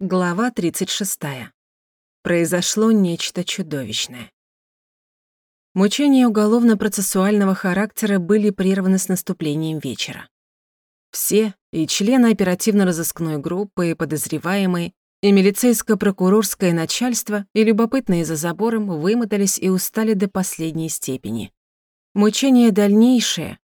Глава 36. Произошло нечто чудовищное. Мучения уголовно-процессуального характера были прерваны с наступлением вечера. Все, и члены оперативно-розыскной группы, и подозреваемые, и милицейско-прокурорское начальство, и любопытные за забором вымотались и устали до последней степени. Мучения дальнейшие,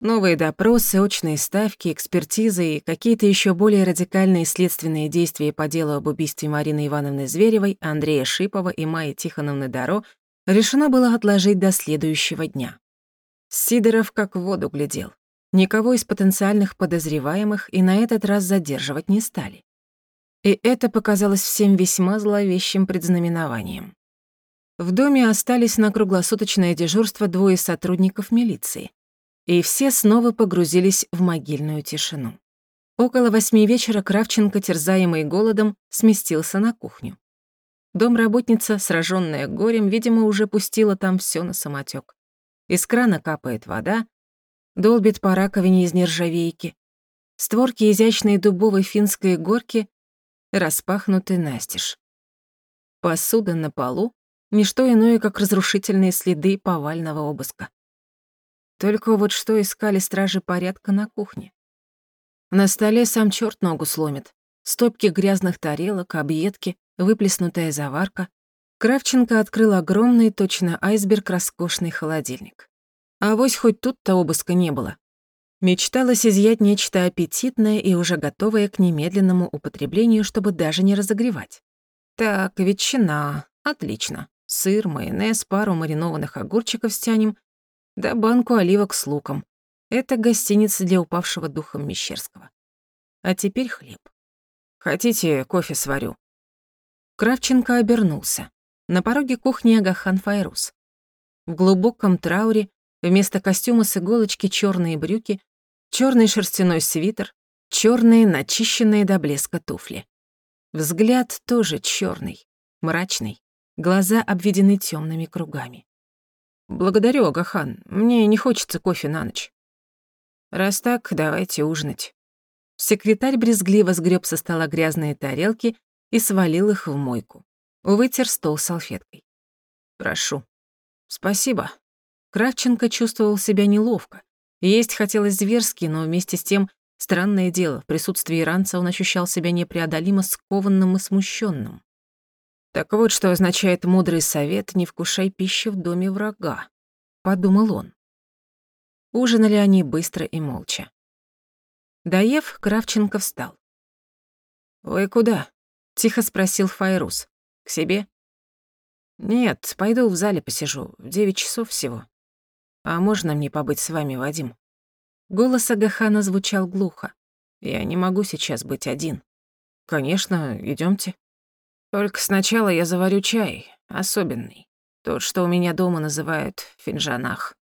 Новые допросы, очные ставки, экспертизы и какие-то еще более радикальные следственные действия по делу об убийстве Марины Ивановны Зверевой, Андрея Шипова и Майи Тихоновны Даро решено было отложить до следующего дня. Сидоров как в воду глядел. Никого из потенциальных подозреваемых и на этот раз задерживать не стали. И это показалось всем весьма зловещим предзнаменованием. В доме остались на круглосуточное дежурство двое сотрудников милиции и все снова погрузились в могильную тишину. Около восьми вечера Кравченко, терзаемый голодом, сместился на кухню. Домработница, сраженная горем, видимо, уже пустила там все на самотек. Из крана капает вода, долбит по раковине из нержавейки. Створки изящной дубовой финской горки распахнуты настежь. Посуда на полу — ничто иное, как разрушительные следы повального обыска. Только вот что искали стражи порядка на кухне. На столе сам черт ногу сломит. Стопки грязных тарелок, объедки, выплеснутая заварка. Кравченко открыл огромный, точно айсберг, роскошный холодильник. А вось хоть тут-то обыска не было. Мечталось изъять нечто аппетитное и уже готовое к немедленному употреблению, чтобы даже не разогревать. Так, ветчина. Отлично. Сыр, майонез, пару маринованных огурчиков стянем да банку оливок с луком. Это гостиница для упавшего духом Мещерского. А теперь хлеб. Хотите, кофе сварю?» Кравченко обернулся. На пороге кухни Агахан Файрус. В глубоком трауре вместо костюма с иголочки черные брюки, черный шерстяной свитер, черные начищенные до блеска туфли. Взгляд тоже черный, мрачный, глаза обведены темными кругами. «Благодарю, Агахан. Мне не хочется кофе на ночь». «Раз так, давайте ужинать». Секретарь брезгливо сгреб со стола грязные тарелки и свалил их в мойку. Вытер стол салфеткой. «Прошу». «Спасибо». Кравченко чувствовал себя неловко. Есть хотелось зверски, но вместе с тем, странное дело, в присутствии иранца он ощущал себя непреодолимо скованным и смущенным. Так вот, что означает мудрый совет «не вкушай пищи в доме врага», — подумал он. Ужинали они быстро и молча. Доев, Кравченко встал. «Вы куда?» — тихо спросил Файрус. «К себе?» «Нет, пойду в зале посижу. Девять часов всего. А можно мне побыть с вами, Вадим?» Голос Агахана звучал глухо. «Я не могу сейчас быть один». «Конечно, идёмте». Только сначала я заварю чай, особенный. Тот, что у меня дома называют финжанах.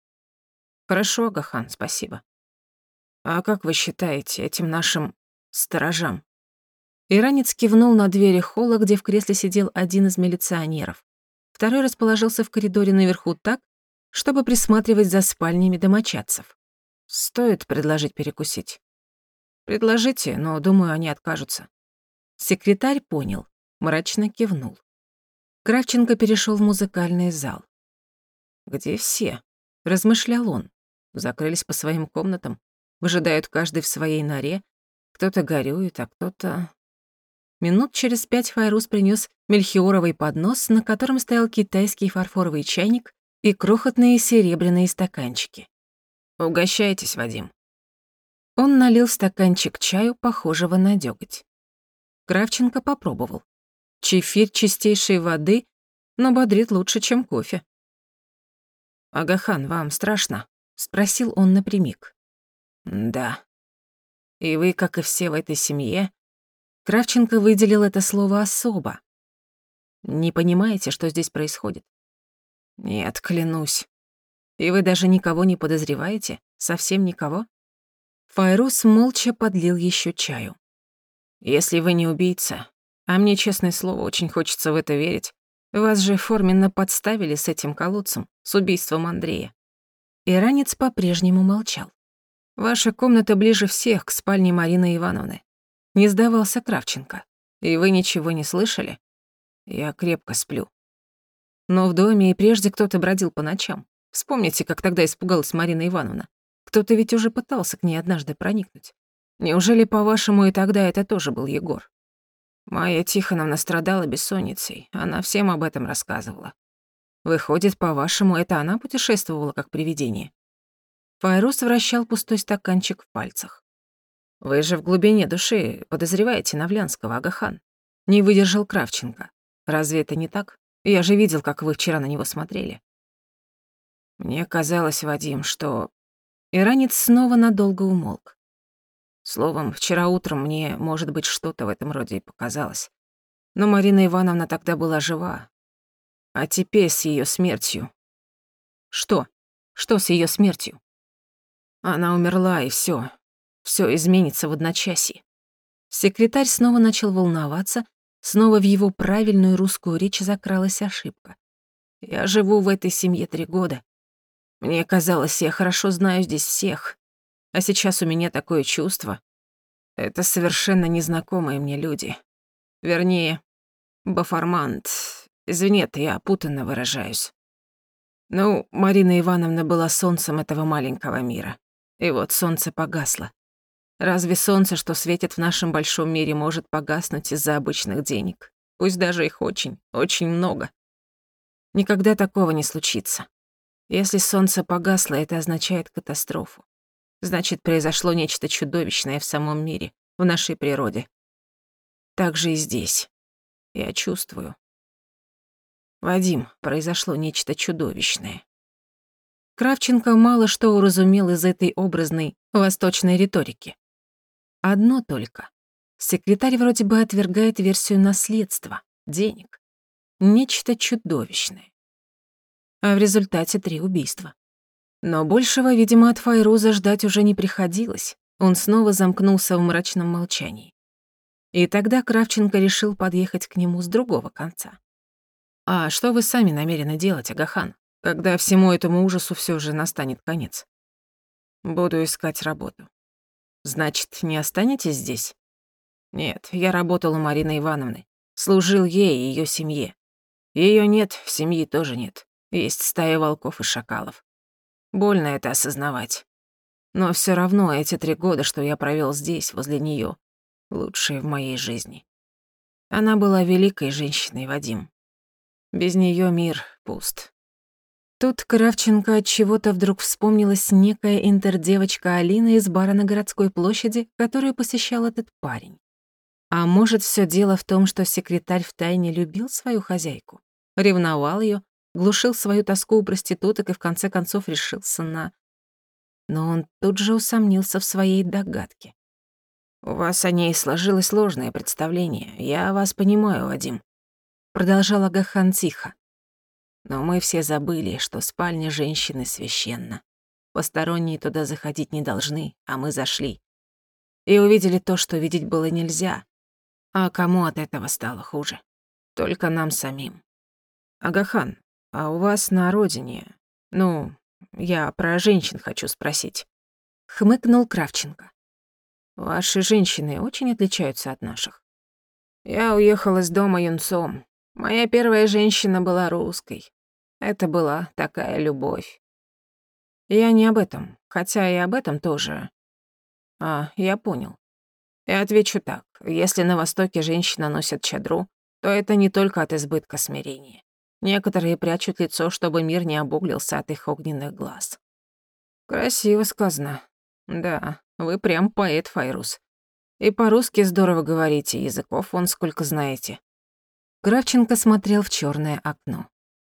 Хорошо, Гахан, спасибо. А как вы считаете этим нашим сторожам? Иранец кивнул на двери холла, где в кресле сидел один из милиционеров. Второй расположился в коридоре наверху так, чтобы присматривать за спальнями домочадцев. Стоит предложить перекусить. Предложите, но, думаю, они откажутся. Секретарь понял мрачно кивнул. Кравченко перешел в музыкальный зал. «Где все?» — размышлял он. Закрылись по своим комнатам, выжидают каждый в своей норе. Кто-то горюет, а кто-то... Минут через пять Файрус принес мельхиоровый поднос, на котором стоял китайский фарфоровый чайник и крохотные серебряные стаканчики. «Угощайтесь, Вадим». Он налил стаканчик чаю, похожего на дёготь. Кравченко попробовал. Чефир чистейшей воды, но бодрит лучше, чем кофе. «Агахан, вам страшно?» — спросил он напрямик. «Да. И вы, как и все в этой семье...» Кравченко выделил это слово особо. «Не понимаете, что здесь происходит?» «Нет, клянусь. И вы даже никого не подозреваете? Совсем никого?» Файрус молча подлил еще чаю. «Если вы не убийца, а мне, честное слово, очень хочется в это верить. Вас же форменно подставили с этим колодцем, с убийством Андрея. Иранец по-прежнему молчал. Ваша комната ближе всех к спальне Марины Ивановны. Не сдавался Кравченко. И вы ничего не слышали? Я крепко сплю. Но в доме и прежде кто-то бродил по ночам. Вспомните, как тогда испугалась Марина Ивановна. Кто-то ведь уже пытался к ней однажды проникнуть. Неужели, по-вашему, и тогда это тоже был Егор? Майя Тихоновна страдала бессонницей. Она всем об этом рассказывала. Выходит, по-вашему, это она путешествовала как привидение? Файрус вращал пустой стаканчик в пальцах. Вы же в глубине души подозреваете Навлянского, Агахан. Не выдержал Кравченко. Разве это не так? Я же видел, как вы вчера на него смотрели. Мне казалось, Вадим, что... Иранец снова надолго умолк. Словом, вчера утром мне, может быть, что-то в этом роде и показалось. Но Марина Ивановна тогда была жива. А теперь с ее смертью... Что? Что с ее смертью? Она умерла, и все. Все изменится в одночасье. Секретарь снова начал волноваться, снова в его правильную русскую речь закралась ошибка. Я живу в этой семье три года. Мне казалось, я хорошо знаю здесь всех. А сейчас у меня такое чувство. Это совершенно незнакомые мне люди. Вернее, Бафармант. Извини, я опутанно выражаюсь. Ну, Марина Ивановна была солнцем этого маленького мира. И вот солнце погасло. Разве солнце, что светит в нашем большом мире, может погаснуть из-за обычных денег? Пусть даже их очень, очень много. Никогда такого не случится. Если солнце погасло, это означает катастрофу. Значит, произошло нечто чудовищное в самом мире, в нашей природе. Так же и здесь. Я чувствую. Вадим, произошло нечто чудовищное. Кравченко мало что уразумел из этой образной восточной риторики. Одно только. Секретарь вроде бы отвергает версию наследства, денег. Нечто чудовищное. А в результате три убийства. Но большего, видимо, от Файруза ждать уже не приходилось. Он снова замкнулся в мрачном молчании. И тогда Кравченко решил подъехать к нему с другого конца. «А что вы сами намерены делать, Агахан, когда всему этому ужасу все же настанет конец?» «Буду искать работу». «Значит, не останетесь здесь?» «Нет, я работал у Марины Ивановны. Служил ей и ее семье. Ее нет, семьи тоже нет. Есть стая волков и шакалов. Больно это осознавать. Но все равно эти три года, что я провел здесь, возле нее, лучшие в моей жизни. Она была великой женщиной, Вадим. Без нее мир пуст. Тут Кравченко от чего-то вдруг вспомнилась некая интердевочка Алина из бара на городской площади, которую посещал этот парень. А может, все дело в том, что секретарь втайне любил свою хозяйку, ревновал ее глушил свою тоску у проституток и в конце концов решился на... Но он тут же усомнился в своей догадке. «У вас о ней сложилось ложное представление. Я вас понимаю, Вадим», — продолжал Агахан тихо. «Но мы все забыли, что спальня женщины священна. Посторонние туда заходить не должны, а мы зашли. И увидели то, что видеть было нельзя. А кому от этого стало хуже? Только нам самим. Агахан, а у вас на родине... Ну, я про женщин хочу спросить. Хмыкнул Кравченко. Ваши женщины очень отличаются от наших. Я уехал из дома юнцом. Моя первая женщина была русской. Это была такая любовь. Я не об этом, хотя и об этом тоже. А, я понял. Я отвечу так. Если на Востоке женщина носит чадру, то это не только от избытка смирения. Некоторые прячут лицо, чтобы мир не обуглился от их огненных глаз. Красиво сказано. Да, вы прям поэт, Файрус. И по-русски здорово говорите, языков вон сколько знаете. Кравченко смотрел в черное окно.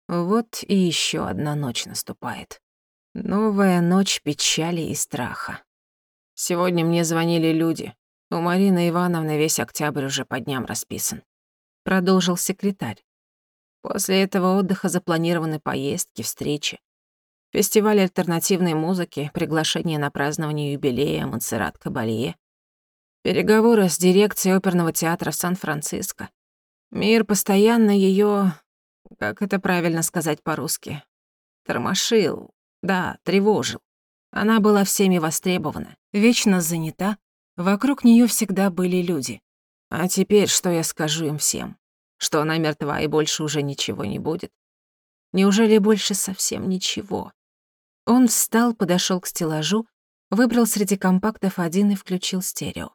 Вот и еще одна ночь наступает. Новая ночь печали и страха. Сегодня мне звонили люди. У Марины Ивановны весь октябрь уже по дням расписан. Продолжил секретарь. После этого отдыха запланированы поездки, встречи. Фестиваль альтернативной музыки, приглашение на празднование юбилея Монсеррат Кабалье. Переговоры с дирекцией оперного театра в Сан-Франциско. Мир постоянно ее, как это правильно сказать по-русски, тормошил, да, тревожил. Она была всеми востребована, вечно занята, вокруг нее всегда были люди. А теперь что я скажу им всем? Что она мертва и больше уже ничего не будет? Неужели больше совсем ничего? Он встал, подошел к стеллажу, выбрал среди компактов один и включил стерео.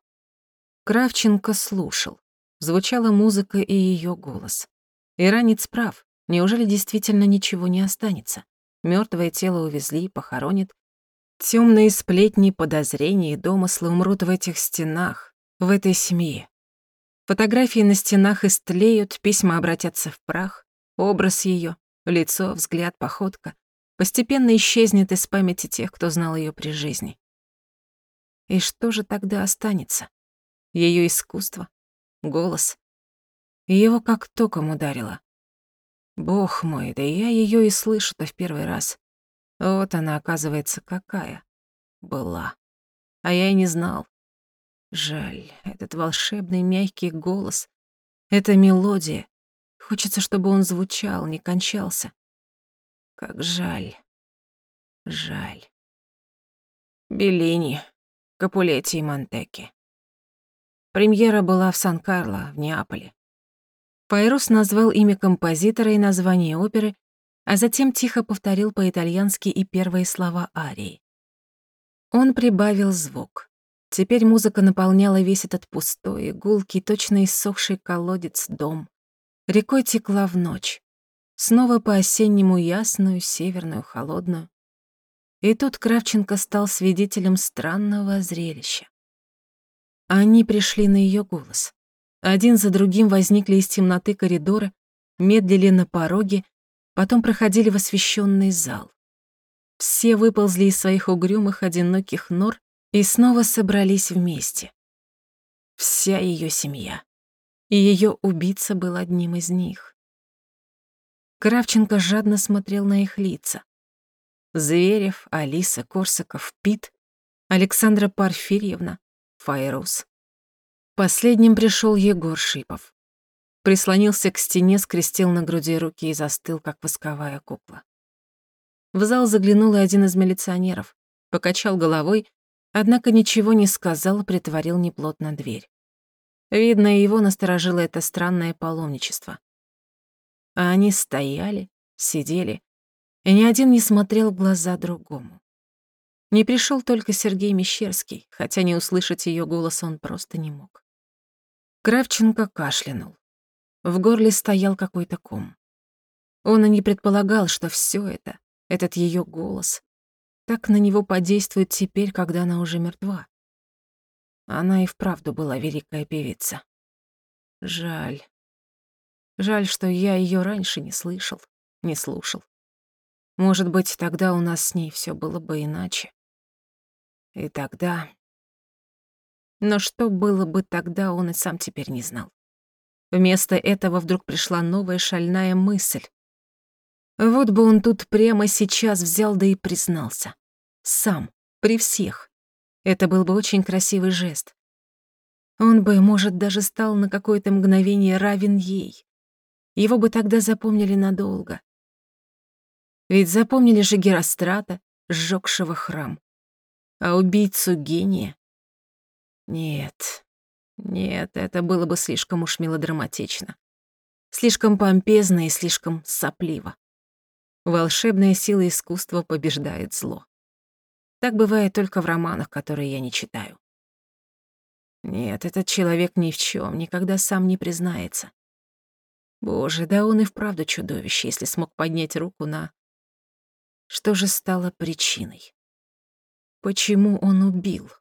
Кравченко слушал. Звучала музыка и ее голос. Иранец прав. Неужели действительно ничего не останется? Мертвое тело увезли, похоронят. Темные сплетни, подозрения и домыслы умрут в этих стенах, в этой семье. Фотографии на стенах истлеют, письма обратятся в прах, образ ее, лицо, взгляд, походка постепенно исчезнет из памяти тех, кто знал ее при жизни. И что же тогда останется? Ее искусство, голос. Его как током ударило. Бог мой, да я ее и слышу-то в первый раз. Вот она, оказывается, какая была. А я и не знал. Жаль, этот волшебный мягкий голос, эта мелодия. Хочется, чтобы он звучал, не кончался. Как жаль. Жаль. Беллини, Капулетти и Монтеки. Премьера была в Сан-Карло, в Неаполе. Пайрус назвал имя композитора и название оперы, а затем тихо повторил по-итальянски и первые слова арии. Он прибавил звук. Теперь музыка наполняла весь этот пустой, гулкий, точно иссохший колодец дом. Рекой текла в ночь. Снова по-осеннему ясную, северную, холодную. И тут Кравченко стал свидетелем странного зрелища. Они пришли на ее голос. Один за другим возникли из темноты коридора, медлили на пороге, потом проходили в освещенный зал. Все выползли из своих угрюмых одиноких нор и снова собрались вместе. Вся ее семья. И ее убийца был одним из них. Кравченко жадно смотрел на их лица. Зверев, Алиса, Корсаков, Пит, Александра Порфирьевна, Файрус. Последним пришел Егор Шипов. Прислонился к стене, скрестил на груди руки и застыл, как восковая кукла. В зал заглянул и один из милиционеров, покачал головой Однако ничего не сказал, притворил неплотно дверь. Видно, его насторожило это странное паломничество. А они стояли, сидели, и ни один не смотрел в глаза другому. Не пришел только Сергей Мещерский, хотя не услышать ее голос он просто не мог. Кравченко кашлянул. В горле стоял какой-то ком. Он и не предполагал, что все это, этот ее голос, так на него подействует теперь, когда она уже мертва. Она и вправду была великая певица. Жаль. Жаль, что я ее раньше не слышал, не слушал. Может быть, тогда у нас с ней все было бы иначе. И тогда... Но что было бы тогда, он и сам теперь не знал. Вместо этого вдруг пришла новая шальная мысль. Вот бы он тут прямо сейчас взял да и признался. Сам, при всех. Это был бы очень красивый жест. Он бы, может, даже стал на какое-то мгновение равен ей. Его бы тогда запомнили надолго. Ведь запомнили же Герострата, сжёгшего храм. А убийцу гения? Нет, нет, это было бы слишком уж мелодраматично. Слишком помпезно и слишком сопливо. Волшебная сила искусства побеждает зло. Так бывает только в романах, которые я не читаю. Нет, этот человек ни в чем, никогда сам не признается. Боже, да он и вправду чудовище, если смог поднять руку на... Что же стало причиной? Почему он убил?